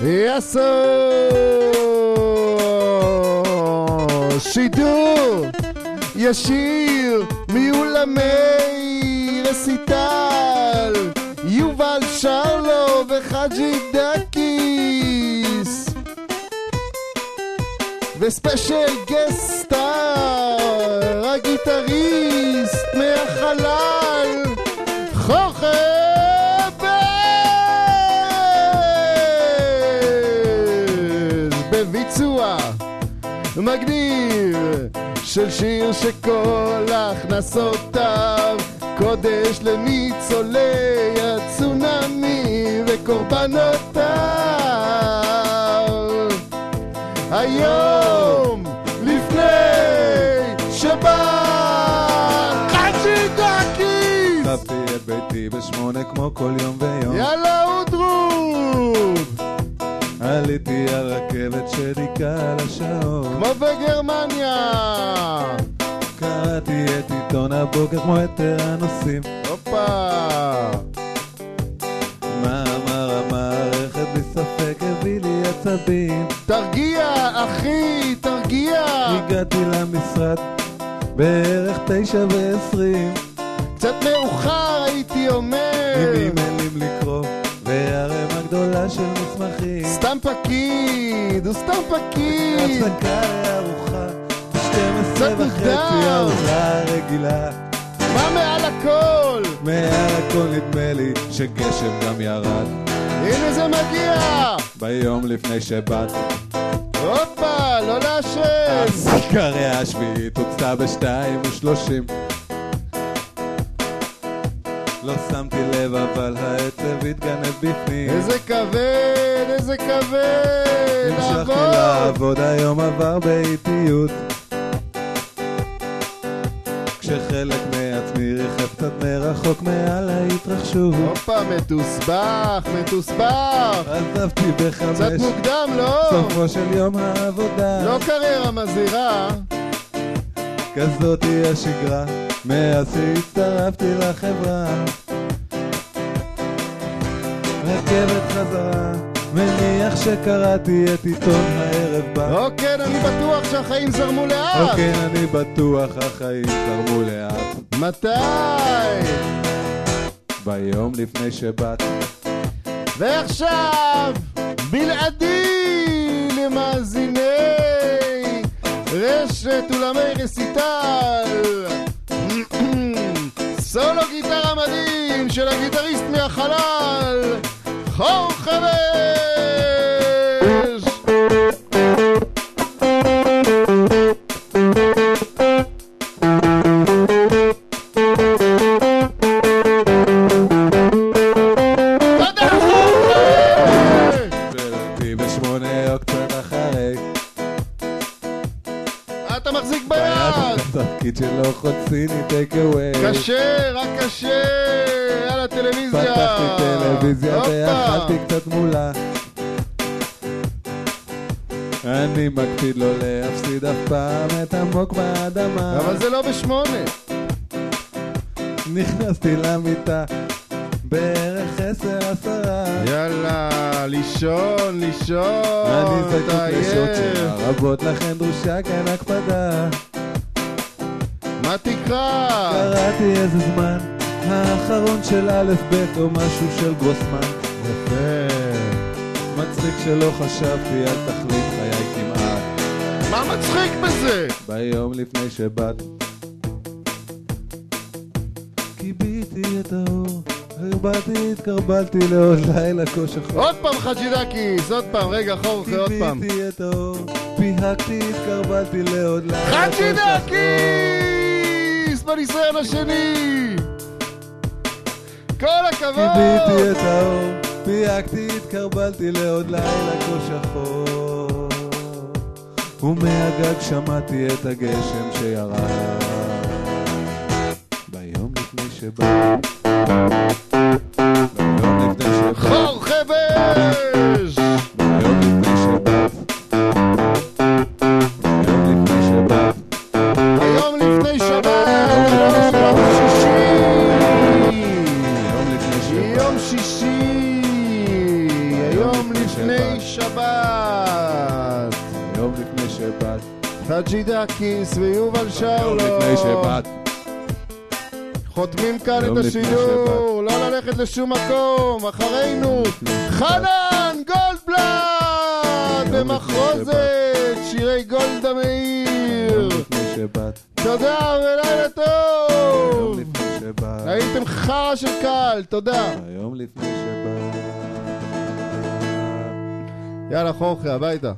יעשו שידור ישיר מאולמי רסיטל יובל שרלו וחאג'י דקיס. וספיישל גסטאר הגיטריסט מהחלל חוכב בביצוע מגניב של שיר שכל הכנסותיו קודש לניצולי הצונאמי וקורבנותיו. היום לפני שבת. חצי דקיס עזבתי את ביתי בשמונה כמו כל יום ויום. יאללה אודרוב עליתי על רכבת שדיקה על השעון כמו בגרמניה! קראתי את עיתון הבוקר כמו יתר הנושאים. הופה! מה אמר המערכת? בלי ספק הביא לי עצבים. תרגיע אחי תרגיע! הגעתי למשרד בערך תשע ועשרים. קצת מאוחר הייתי אומר. עם אימיילים לקרוא וערימה גדולה של מסמכים. סתם פקיד הוא סתם פקיד. הפסקה לארוחה ב-12 קצת וחצי מוקדם. ארוחה רגילה. מה מעל הכל? מעל הכל נדמה לי שגשם גם ירד. הנה זה מגיע. ביום לפני שבאת הופה לא לעשן הסקריה השביעית הוצאה בשתיים ושלושים לא שמתי לב אבל העצב התגנב בפנים. איזה כבד איזה כבד המשכתי לעבוד לעבוד היום עבר באיטיות. כשחלק מעצמי ריחף קצת מרחוק מעל ההתרחשות. הופה מתוסבך מתוסבך. עזבתי קצת בחמש מוקדם לא? סופו של יום העבודה. לא קריירה מזהירה. כזאת היא השגרה מאז שהצטרפתי לחברה. רכבת חזרה מניח שקראתי את עיתון הערב בה לא כן אני בטוח שהחיים זרמו לאט. אוקיי אני בטוח החיים זרמו לאט. מתי? ביום לפני שבאת ועכשיו בלעדי למאזיני רשת אולמי רסיטל סולו גיטרה מדהים של הגיטריסט מהחלל חור חמש אתה מחזיק ביד ביד תפקיד של אוחות סיני טייק אווי קשה, רק קשה, על הטלוויזיה. פתחתי טלוויזיה. ואכלתי קצת מולה אני מקפיד לא להפסיד אף פעם את עמוק באדמה אבל זה לא בשמונה. נכנסתי למיטה בערך עשר עשרה יאללה, לישון, לישון, אני זקוק לשעות. שינה רבות לכן דרושה כאן הקפדה מה תקרא? קראתי איזה זמן האחרון של א' ב' או משהו של גרוסמן יפה. מצחיק שלא חשבתי על תכלית חיי כמעט מה מצחיק בזה? ביום לפני שבאת כיביתי את האור הרבלתי, התקרבלתי לעוד לילה כה שחור עוד פעם חג'ידקיס, עוד פעם, רגע, חורכה, עוד פעם. כיביתי את האור פיהקתי, התקרבלתי לעוד לילה כה שחור חג'ידקיס! בניסיון השני! כל הכבוד! כיביתי את האור פיהקתי, התקרבלתי לעוד לילה כה שחור ומהגג שמעתי את הגשם שירד ביום לפני שבאת חאג'י דאקיס ויובל יום שרלו. לפני שבת. חותמים כאן את השידור, לא ללכת לשום מקום, אחרינו חנן גולדבלט במחרוזת, שירי גולדה מאיר. תודה ולילה טוב. הייתם חרא של קהל, תודה. היום לפני שבת. יאללה חוכי, הביתה.